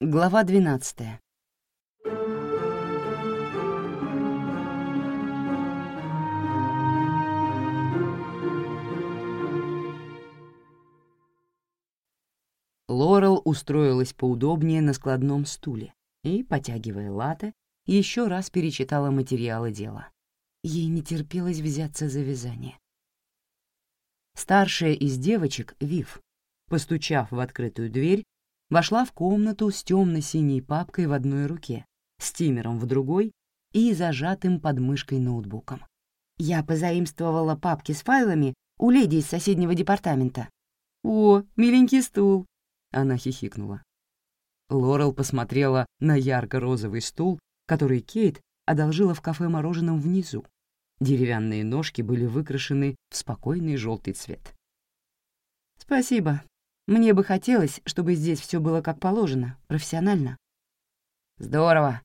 Глава 12. Лорел устроилась поудобнее на складном стуле и, потягивая латы, еще раз перечитала материалы дела. Ей не терпелось взяться за вязание. Старшая из девочек, Вив, постучав в открытую дверь, вошла в комнату с темно-синей папкой в одной руке, стимером в другой и зажатым под мышкой ноутбуком. Я позаимствовала папки с файлами у леди из соседнего департамента. «О, миленький стул!» — она хихикнула. Лорел посмотрела на ярко-розовый стул, который Кейт одолжила в кафе мороженом внизу. Деревянные ножки были выкрашены в спокойный желтый цвет. «Спасибо. Мне бы хотелось, чтобы здесь все было как положено, профессионально». «Здорово!»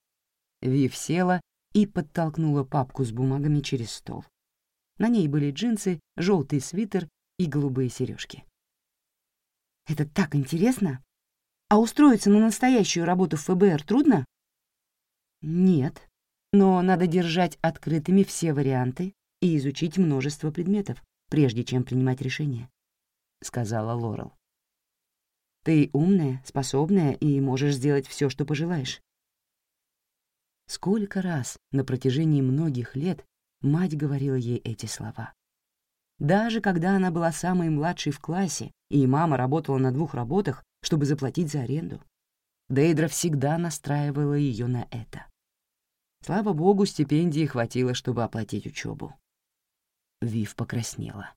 Вив села и подтолкнула папку с бумагами через стол. На ней были джинсы, желтый свитер и голубые сережки. «Это так интересно! А устроиться на настоящую работу в ФБР трудно?» «Нет, но надо держать открытыми все варианты и изучить множество предметов, прежде чем принимать решение», — сказала Лорел. Ты умная, способная и можешь сделать все, что пожелаешь. Сколько раз на протяжении многих лет мать говорила ей эти слова. Даже когда она была самой младшей в классе, и мама работала на двух работах, чтобы заплатить за аренду, Дейдра всегда настраивала ее на это. Слава богу, стипендии хватило, чтобы оплатить учебу. Вив покраснела.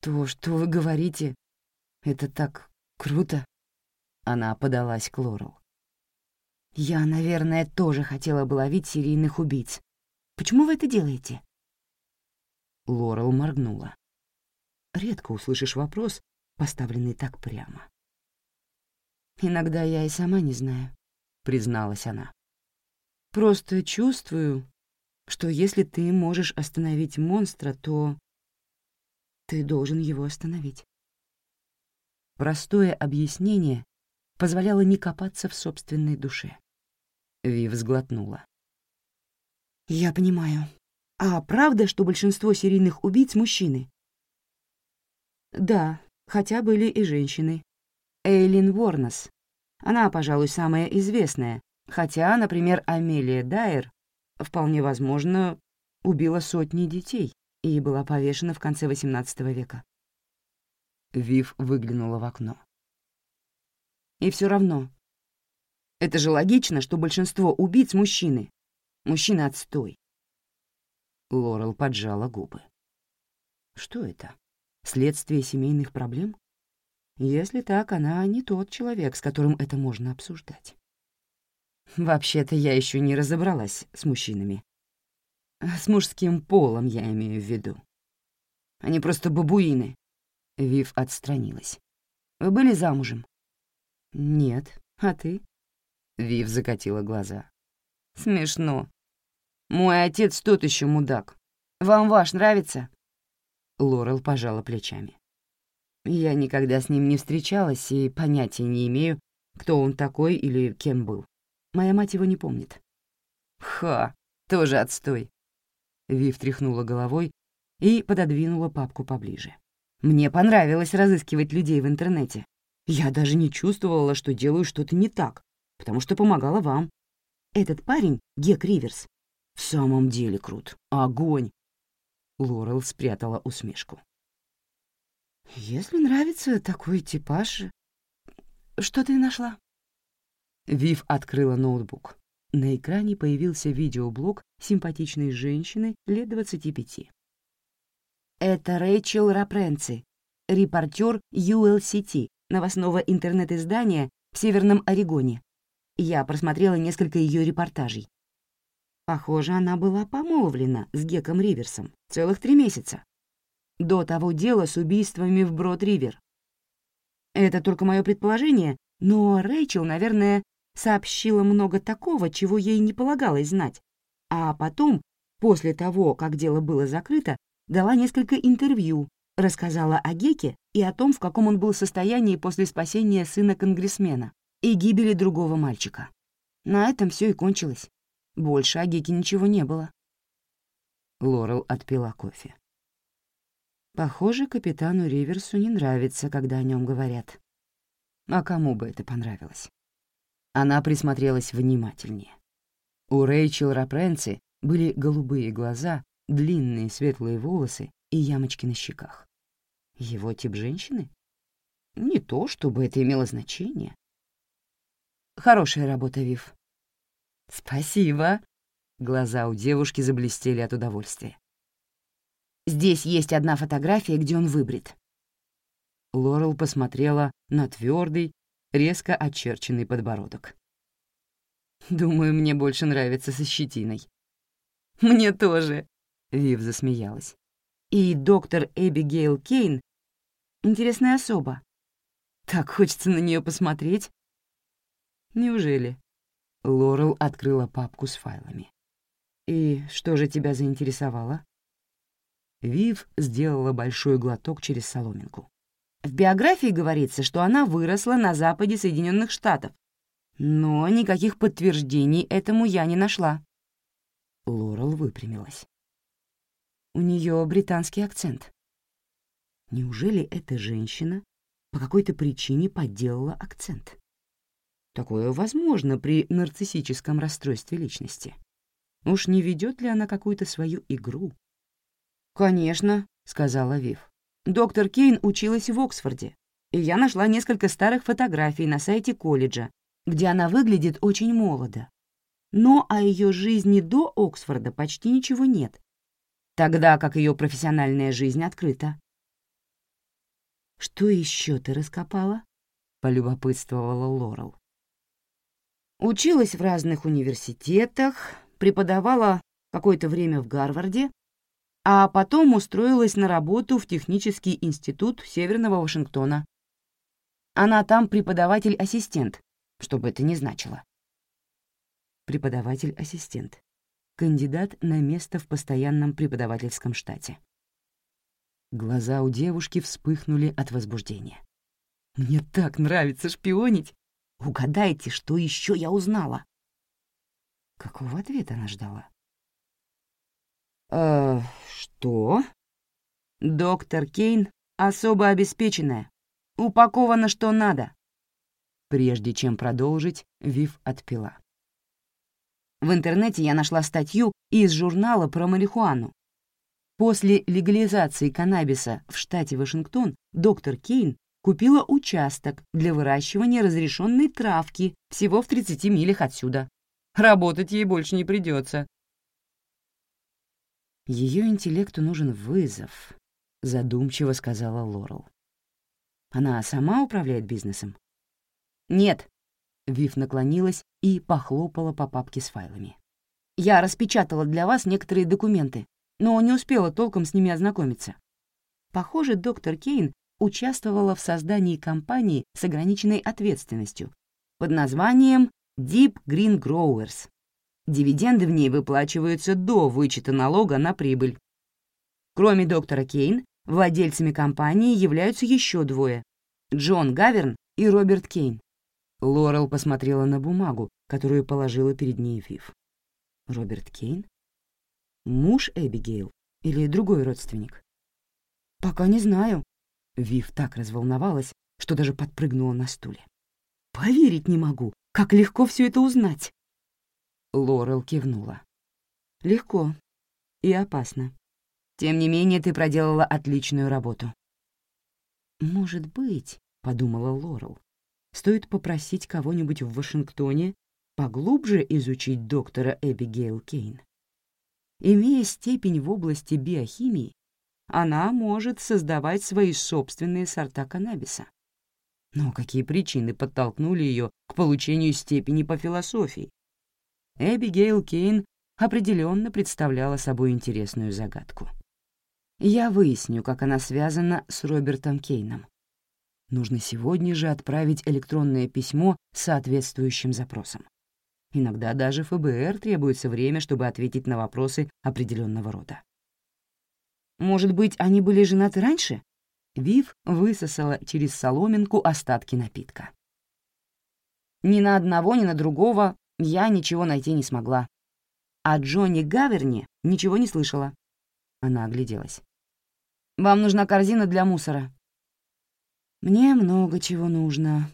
«То, что вы говорите, это так Круто. Она подалась к Лорел. Я, наверное, тоже хотела бы ловить серийных убийц. Почему вы это делаете? Лорел моргнула. Редко услышишь вопрос, поставленный так прямо. «Иногда я и сама не знаю», — призналась она. «Просто чувствую, что если ты можешь остановить монстра, то ты должен его остановить». Простое объяснение позволяло не копаться в собственной душе. Вив сглотнула. «Я понимаю. А правда, что большинство серийных убийц — мужчины?» «Да, хотя были и женщины. Эйлин Ворнес. Она, пожалуй, самая известная, хотя, например, Амелия Дайер, вполне возможно, убила сотни детей и была повешена в конце XVIII века. Вив выглянула в окно. И все равно. Это же логично, что большинство убийц — мужчины. Мужчины — отстой. Лорел поджала губы. Что это? Следствие семейных проблем? Если так, она не тот человек, с которым это можно обсуждать. Вообще-то я еще не разобралась с мужчинами. С мужским полом я имею в виду. Они просто бабуины, Вив отстранилась. «Вы были замужем?» «Нет. А ты?» Вив закатила глаза. «Смешно. Мой отец тот еще мудак. Вам ваш нравится?» Лорел пожала плечами. «Я никогда с ним не встречалась и понятия не имею, кто он такой или кем был. Моя мать его не помнит». «Ха, тоже отстой». Вив тряхнула головой и пододвинула папку поближе. Мне понравилось разыскивать людей в интернете. Я даже не чувствовала, что делаю что-то не так, потому что помогала вам. Этот парень, Гек Риверс, в самом деле крут. Огонь!» Лорел спрятала усмешку. «Если нравится такой типаж... Что ты нашла?» Вив открыла ноутбук. На экране появился видеоблог симпатичной женщины лет 25. Это Рэйчел Рапренци, репортер ULCT, новостного интернет-издания в Северном Орегоне. Я просмотрела несколько ее репортажей. Похоже, она была помолвлена с Геком Риверсом целых три месяца. До того дела с убийствами в Брод-Ривер. Это только мое предположение, но Рэйчел, наверное, сообщила много такого, чего ей не полагалось знать. А потом, после того, как дело было закрыто, дала несколько интервью, рассказала о Геке и о том, в каком он был состоянии после спасения сына конгрессмена, и гибели другого мальчика. На этом все и кончилось. Больше о Геке ничего не было. Лорел отпила кофе. Похоже, капитану Риверсу не нравится, когда о нем говорят. А кому бы это понравилось? Она присмотрелась внимательнее. У Рэйчел Рапренци были голубые глаза, длинные светлые волосы и ямочки на щеках. Его тип женщины? Не то, чтобы это имело значение. Хорошая работа, Вив. Спасибо. Глаза у девушки заблестели от удовольствия. Здесь есть одна фотография, где он выбрит. Лорел посмотрела на твердый, резко очерченный подбородок. «Думаю, мне больше нравится со щетиной». «Мне тоже», — Вив засмеялась. «И доктор Эбигейл Кейн — интересная особа. Так хочется на нее посмотреть». «Неужели?» Лорел открыла папку с файлами. «И что же тебя заинтересовало?» Вив сделала большой глоток через соломинку. В биографии говорится, что она выросла на западе Соединенных Штатов, но никаких подтверждений этому я не нашла. Лорел выпрямилась. У нее британский акцент. Неужели эта женщина по какой-то причине подделала акцент? Такое возможно при нарциссическом расстройстве личности. Уж не ведет ли она какую-то свою игру? «Конечно», — сказала Вив. «Доктор Кейн училась в Оксфорде, и я нашла несколько старых фотографий на сайте колледжа, где она выглядит очень молодо. Но о ее жизни до Оксфорда почти ничего нет, тогда как ее профессиональная жизнь открыта». «Что еще ты раскопала?» — полюбопытствовала Лорел. Училась в разных университетах, преподавала какое-то время в Гарварде, а потом устроилась на работу в Технический институт Северного Вашингтона. Она там преподаватель-ассистент, что бы это ни значило. Преподаватель-ассистент. Кандидат на место в постоянном преподавательском штате. Глаза у девушки вспыхнули от возбуждения. «Мне так нравится шпионить! Угадайте, что еще я узнала?» Какого ответа она ждала? «Э, что?» «Доктор Кейн особо обеспеченная. Упаковано что надо». Прежде чем продолжить, Вив отпила. В интернете я нашла статью из журнала про марихуану. После легализации каннабиса в штате Вашингтон доктор Кейн купила участок для выращивания разрешенной травки всего в 30 милях отсюда. Работать ей больше не придется. Ее интеллекту нужен вызов, задумчиво сказала Лорел. Она сама управляет бизнесом? Нет. Вив наклонилась и похлопала по папке с файлами. Я распечатала для вас некоторые документы, но не успела толком с ними ознакомиться. Похоже, доктор Кейн участвовала в создании компании с ограниченной ответственностью под названием Deep Green Growers. Дивиденды в ней выплачиваются до вычета налога на прибыль. Кроме доктора Кейн, владельцами компании являются еще двое — Джон Гаверн и Роберт Кейн. Лорел посмотрела на бумагу, которую положила перед ней Вив. Роберт Кейн? Муж Эбигейл или другой родственник? Пока не знаю. Вив так разволновалась, что даже подпрыгнула на стуле. Поверить не могу, как легко все это узнать. Лорел кивнула. «Легко и опасно. Тем не менее, ты проделала отличную работу». «Может быть», — подумала Лорел, «стоит попросить кого-нибудь в Вашингтоне поглубже изучить доктора Эбигейл Кейн. Имея степень в области биохимии, она может создавать свои собственные сорта каннабиса. Но какие причины подтолкнули ее к получению степени по философии? Эбигейл Кейн определенно представляла собой интересную загадку. Я выясню, как она связана с Робертом Кейном. Нужно сегодня же отправить электронное письмо с соответствующим запросом. Иногда даже ФБР требуется время, чтобы ответить на вопросы определенного рода. Может быть, они были женаты раньше? Вив высосала через соломинку остатки напитка. Ни на одного, ни на другого я ничего найти не смогла. О Джонни Гаверни ничего не слышала. Она огляделась. «Вам нужна корзина для мусора». «Мне много чего нужно».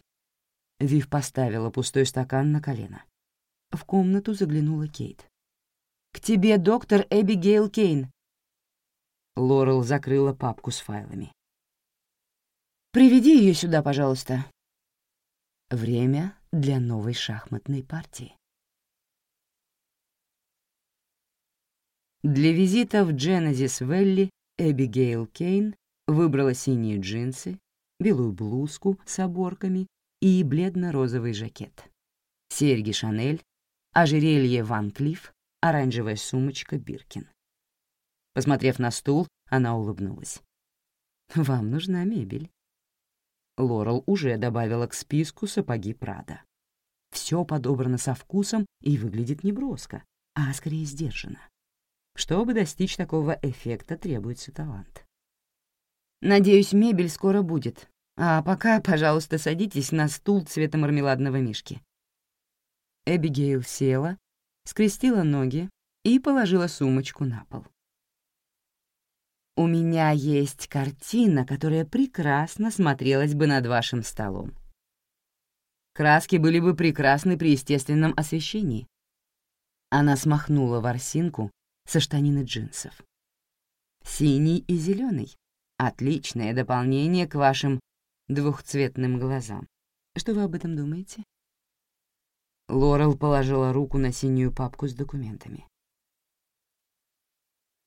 Вив поставила пустой стакан на колено. В комнату заглянула Кейт. «К тебе доктор Эбигейл Кейн». Лорел закрыла папку с файлами. «Приведи ее сюда, пожалуйста». Время для новой шахматной партии. Для визита в Genesis Вэлли Эбигейл Кейн выбрала синие джинсы, белую блузку с оборками и бледно-розовый жакет. Серьги Шанель, ожерелье Ван Клифф, оранжевая сумочка Биркин. Посмотрев на стул, она улыбнулась. «Вам нужна мебель». Лорел уже добавила к списку сапоги Прада. Все подобрано со вкусом и выглядит не броско, а скорее сдержанно. Чтобы достичь такого эффекта, требуется талант. Надеюсь, мебель скоро будет. А пока, пожалуйста, садитесь на стул цвета мармеладного мишки. Эбигейл села, скрестила ноги и положила сумочку на пол. «У меня есть картина, которая прекрасно смотрелась бы над вашим столом. Краски были бы прекрасны при естественном освещении». Она смахнула ворсинку со штанины джинсов. Синий и зеленый — отличное дополнение к вашим двухцветным глазам. Что вы об этом думаете? Лорел положила руку на синюю папку с документами.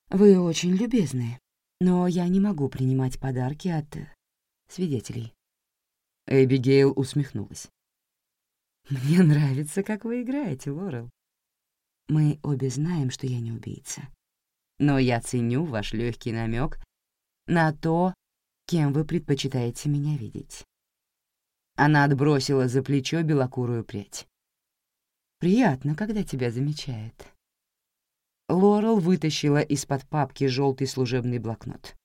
«Вы очень любезны, но я не могу принимать подарки от свидетелей». Эбигейл усмехнулась. «Мне нравится, как вы играете, Лорел. Мы обе знаем, что я не убийца. Но я ценю ваш легкий намек на то, кем вы предпочитаете меня видеть. Она отбросила за плечо белокурую прядь. «Приятно, когда тебя замечают». Лорел вытащила из-под папки желтый служебный блокнот.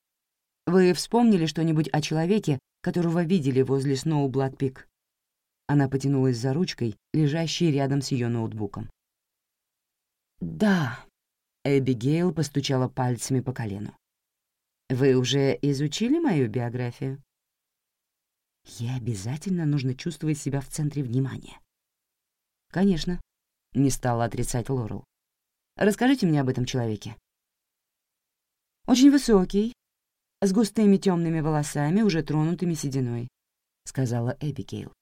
«Вы вспомнили что-нибудь о человеке, которого видели возле Сноублад-Пик?» Она потянулась за ручкой, лежащей рядом с ее ноутбуком. «Да», — Эбигейл постучала пальцами по колену. «Вы уже изучили мою биографию?» «Ей обязательно нужно чувствовать себя в центре внимания». «Конечно», — не стала отрицать Лорел. «Расскажите мне об этом человеке». «Очень высокий, с густыми темными волосами, уже тронутыми сединой», — сказала Эбигейл.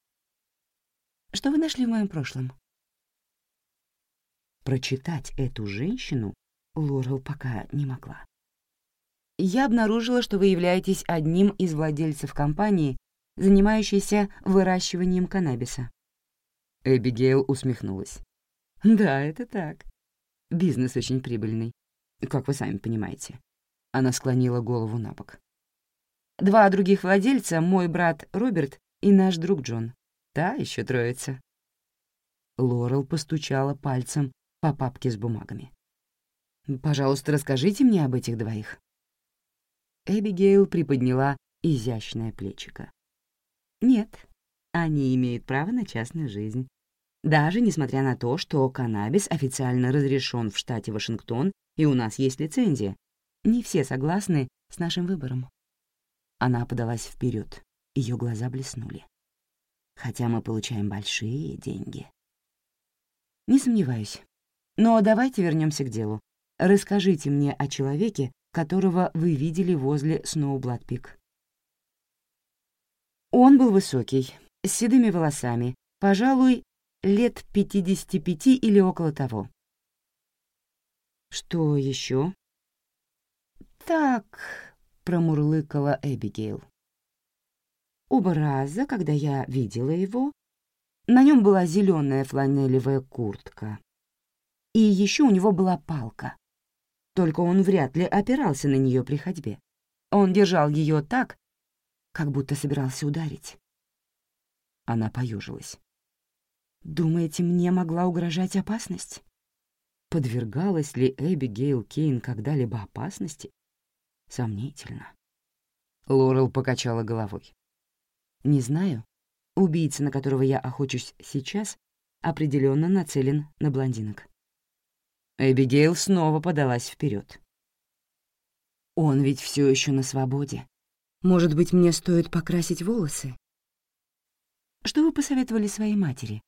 «Что вы нашли в моем прошлом?» Прочитать эту женщину Лорел пока не могла. «Я обнаружила, что вы являетесь одним из владельцев компании, занимающейся выращиванием каннабиса». Эбигейл усмехнулась. «Да, это так. Бизнес очень прибыльный, как вы сами понимаете». Она склонила голову на бок. «Два других владельца — мой брат Роберт и наш друг Джон. Та еще троица». Лорел постучала пальцем по папке с бумагами. «Пожалуйста, расскажите мне об этих двоих». Эбигейл приподняла изящное плечико. «Нет, они имеют право на частную жизнь. Даже несмотря на то, что каннабис официально разрешен в штате Вашингтон и у нас есть лицензия, не все согласны с нашим выбором». Она подалась вперед, ее глаза блеснули. «Хотя мы получаем большие деньги». «Не сомневаюсь. Но давайте вернемся к делу. Расскажите мне о человеке, которого вы видели возле Сноублад-Пик. Он был высокий, с седыми волосами, пожалуй, лет 55 или около того. Что еще? Так, промурлыкала Эбигейл. Оба раза, когда я видела его, на нем была зеленая фланелевая куртка, и еще у него была палка. Только он вряд ли опирался на нее при ходьбе. Он держал ее так, как будто собирался ударить. Она поюжилась. «Думаете, мне могла угрожать опасность?» Подвергалась ли Эбби Гейл Кейн когда-либо опасности? Сомнительно. Лорел покачала головой. «Не знаю. Убийца, на которого я охочусь сейчас, определенно нацелен на блондинок. Эбигейл снова подалась вперед. Он ведь все еще на свободе. Может быть, мне стоит покрасить волосы? Что вы посоветовали своей матери?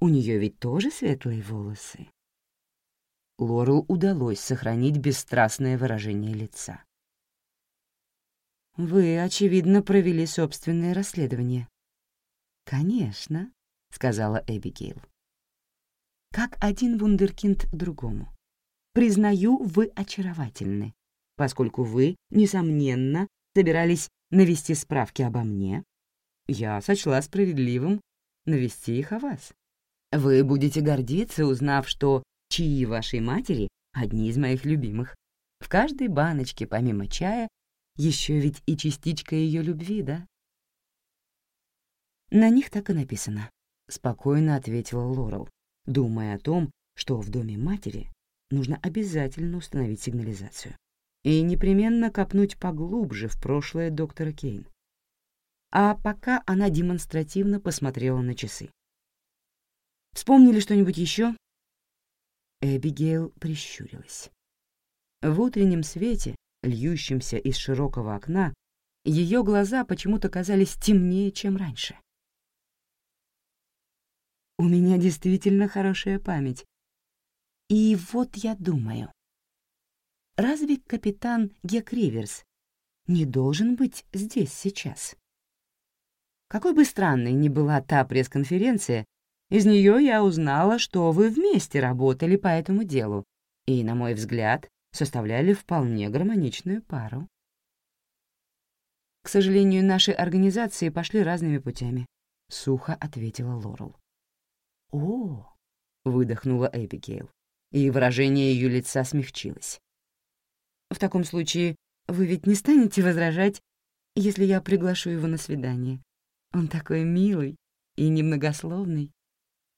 У нее ведь тоже светлые волосы. Лорел удалось сохранить бесстрастное выражение лица. «Вы, очевидно, провели собственное расследование». «Конечно», — сказала Эбигейл. «Как один вундеркинд другому. Признаю, вы очаровательны, поскольку вы, несомненно, собирались навести справки обо мне. Я сочла справедливым навести их о вас. Вы будете гордиться, узнав, что чаи вашей матери — одни из моих любимых. В каждой баночке, помимо чая, еще ведь и частичка ее любви, да? На них так и написано, — спокойно ответила Лорел, думая о том, что в доме матери нужно обязательно установить сигнализацию и непременно копнуть поглубже в прошлое доктора Кейн. А пока она демонстративно посмотрела на часы. «Вспомнили что-нибудь еще? Эбигейл прищурилась. В утреннем свете, льющемся из широкого окна, ее глаза почему-то казались темнее, чем раньше. «У меня действительно хорошая память. И вот я думаю, разве капитан Гек Риверс не должен быть здесь сейчас?» Какой бы странной ни была та пресс-конференция, из нее я узнала, что вы вместе работали по этому делу и, на мой взгляд, составляли вполне гармоничную пару. К сожалению, наши организации пошли разными путями, — сухо ответила Лорел. «О!» — выдохнула Эбигейл, и выражение ее лица смягчилось. «В таком случае вы ведь не станете возражать, если я приглашу его на свидание? Он такой милый и немногословный.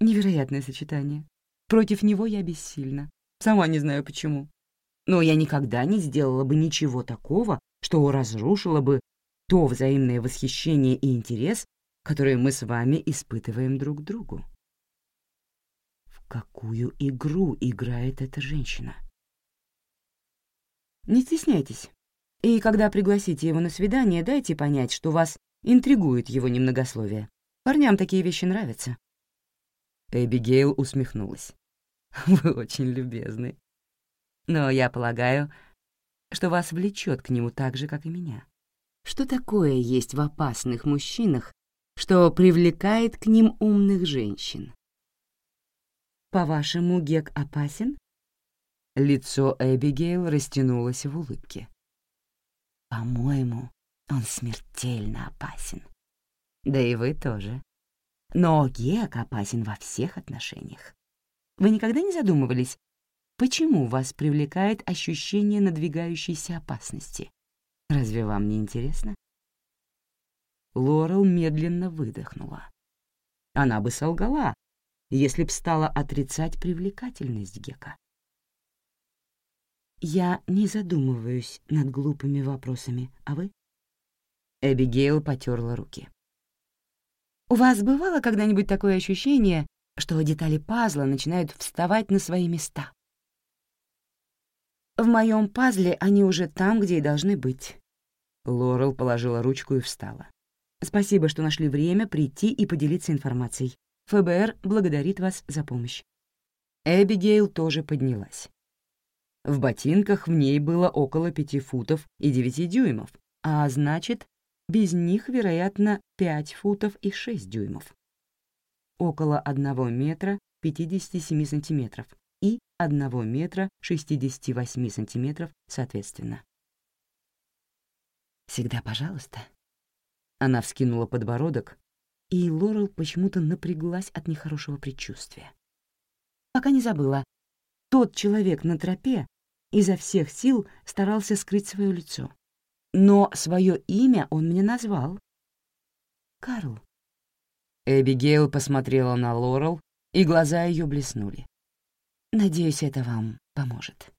Невероятное сочетание. Против него я бессильна. Сама не знаю почему. Но я никогда не сделала бы ничего такого, что разрушило бы то взаимное восхищение и интерес, которые мы с вами испытываем друг к другу. Какую игру играет эта женщина? Не стесняйтесь. И когда пригласите его на свидание, дайте понять, что вас интригует его немногословие. Парням такие вещи нравятся. Эбигейл усмехнулась. «Вы очень любезны. Но я полагаю, что вас влечет к нему так же, как и меня. Что такое есть в опасных мужчинах, что привлекает к ним умных женщин? По-вашему, Гек опасен?» Лицо Эбигейл растянулось в улыбке. «По-моему, он смертельно опасен. Да и вы тоже. Но Гек опасен во всех отношениях. Вы никогда не задумывались, почему вас привлекает ощущение надвигающейся опасности? Разве вам не интересно? Лорел медленно выдохнула. Она бы солгала, если б стала отрицать привлекательность Гека. Я не задумываюсь над глупыми вопросами, а вы? Эбигейл потерла руки. У вас бывало когда-нибудь такое ощущение, что детали пазла начинают вставать на свои места? В моем пазле они уже там, где и должны быть. Лорел положила ручку и встала. Спасибо, что нашли время прийти и поделиться информацией. ФБР благодарит вас за помощь. Эбигейл тоже поднялась. В ботинках в ней было около пяти футов и девяти дюймов, а значит, без них, вероятно, 5 футов и 6 дюймов. Около 1 метра 57 сантиметров и 1 метра 68 сантиметров соответственно. «Всегда пожалуйста». Она вскинула подбородок, и Лорел почему-то напряглась от нехорошего предчувствия. Пока не забыла, тот человек на тропе изо всех сил старался скрыть свое лицо. Но свое имя он мне назвал. Карл. Эбигейл посмотрела на Лорел, и глаза ее блеснули. Надеюсь, это вам поможет.